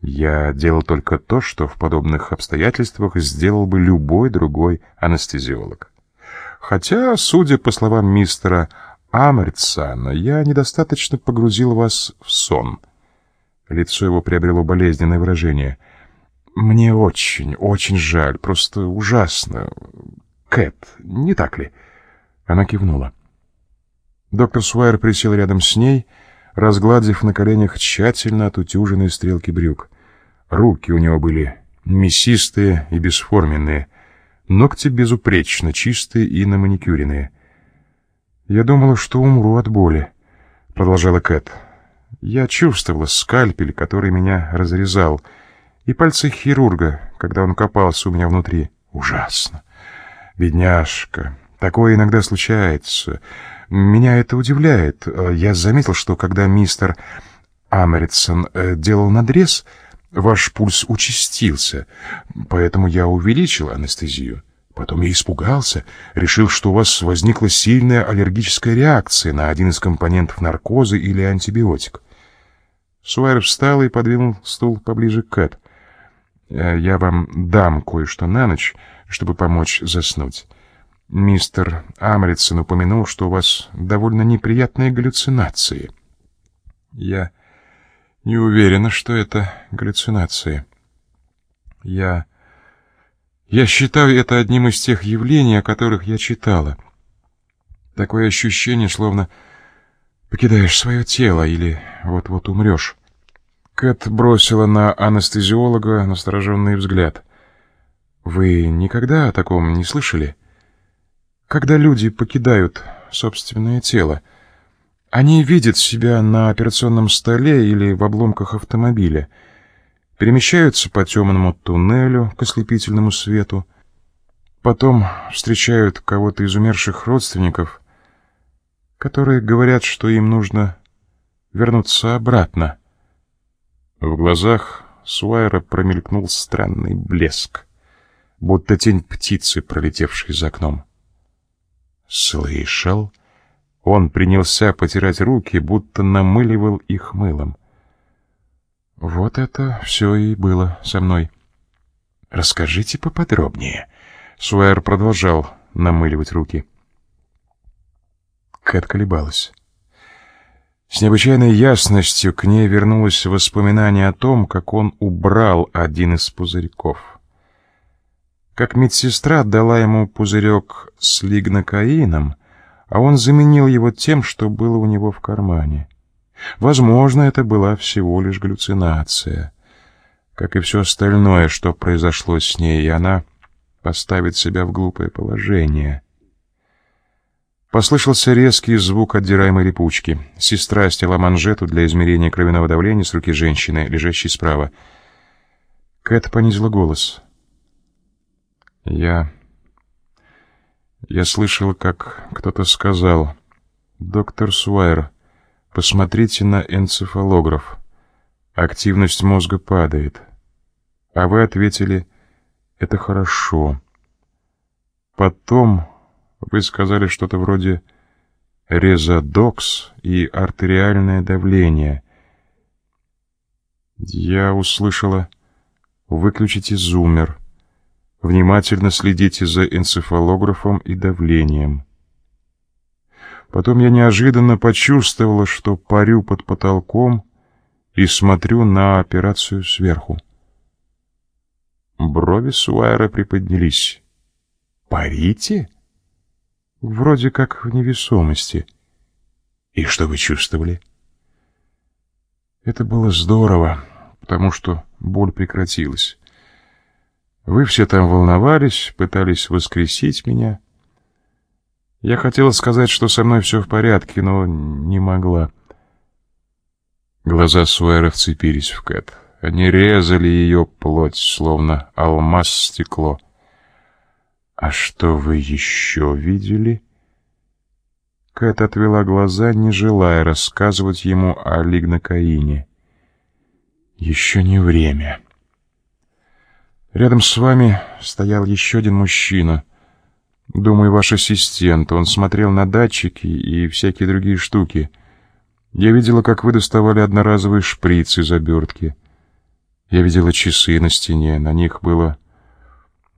Я делал только то, что в подобных обстоятельствах сделал бы любой другой анестезиолог. Хотя, судя по словам мистера Амертсана, я недостаточно погрузил вас в сон. Лицо его приобрело болезненное выражение. Мне очень, очень жаль, просто ужасно. Кэт, не так ли? Она кивнула. Доктор Суайер присел рядом с ней, разгладив на коленях тщательно отутюженные стрелки брюк. Руки у него были мясистые и бесформенные, ногти безупречно чистые и наманикюренные. «Я думала, что умру от боли», — продолжала Кэт. «Я чувствовала скальпель, который меня разрезал, и пальцы хирурга, когда он копался у меня внутри. Ужасно! Бедняжка! Такое иногда случается. Меня это удивляет. Я заметил, что когда мистер Америтсон э, делал надрез, ваш пульс участился, поэтому я увеличил анестезию. Потом я испугался, решил, что у вас возникла сильная аллергическая реакция на один из компонентов наркоза или антибиотик. Суайер встал и подвинул стул поближе к Кэт. «Э, «Я вам дам кое-что на ночь, чтобы помочь заснуть. Мистер Амритсон упомянул, что у вас довольно неприятные галлюцинации. Я не уверена, что это галлюцинации. Я... Я считаю это одним из тех явлений, о которых я читала. Такое ощущение, словно покидаешь свое тело или вот-вот умрешь. Кэт бросила на анестезиолога настороженный взгляд. «Вы никогда о таком не слышали?» Когда люди покидают собственное тело, они видят себя на операционном столе или в обломках автомобиля, перемещаются по темному туннелю к ослепительному свету, потом встречают кого-то из умерших родственников, которые говорят, что им нужно вернуться обратно. В глазах Суайра промелькнул странный блеск, будто тень птицы, пролетевшей за окном. Слышал? Он принялся потирать руки, будто намыливал их мылом. Вот это все и было со мной. Расскажите поподробнее. Суэр продолжал намыливать руки. Кэт колебалась. С необычайной ясностью к ней вернулось воспоминание о том, как он убрал один из пузырьков как медсестра дала ему пузырек с лигнокаином, а он заменил его тем, что было у него в кармане. Возможно, это была всего лишь галлюцинация, как и все остальное, что произошло с ней, и она поставит себя в глупое положение. Послышался резкий звук отдираемой липучки. Сестра сняла манжету для измерения кровяного давления с руки женщины, лежащей справа. Кэт понизила голос. Я... Я слышал, как кто-то сказал, «Доктор Суайер, посмотрите на энцефалограф. Активность мозга падает». А вы ответили, «Это хорошо». Потом вы сказали что-то вроде резодокс и артериальное давление. Я услышала «Выключите зумер». Внимательно следите за энцефалографом и давлением. Потом я неожиданно почувствовала, что парю под потолком и смотрю на операцию сверху. Брови Суайра приподнялись. «Парите?» «Вроде как в невесомости». «И что вы чувствовали?» Это было здорово, потому что боль прекратилась. Вы все там волновались, пытались воскресить меня. Я хотела сказать, что со мной все в порядке, но не могла. Глаза Суэра вцепились в Кэт. Они резали ее плоть, словно алмаз стекло. «А что вы еще видели?» Кэт отвела глаза, не желая рассказывать ему о лигнокаине. «Еще не время». Рядом с вами стоял еще один мужчина. Думаю, ваш ассистент. Он смотрел на датчики и всякие другие штуки. Я видела, как вы доставали одноразовые шприцы из обертки. Я видела часы на стене, на них было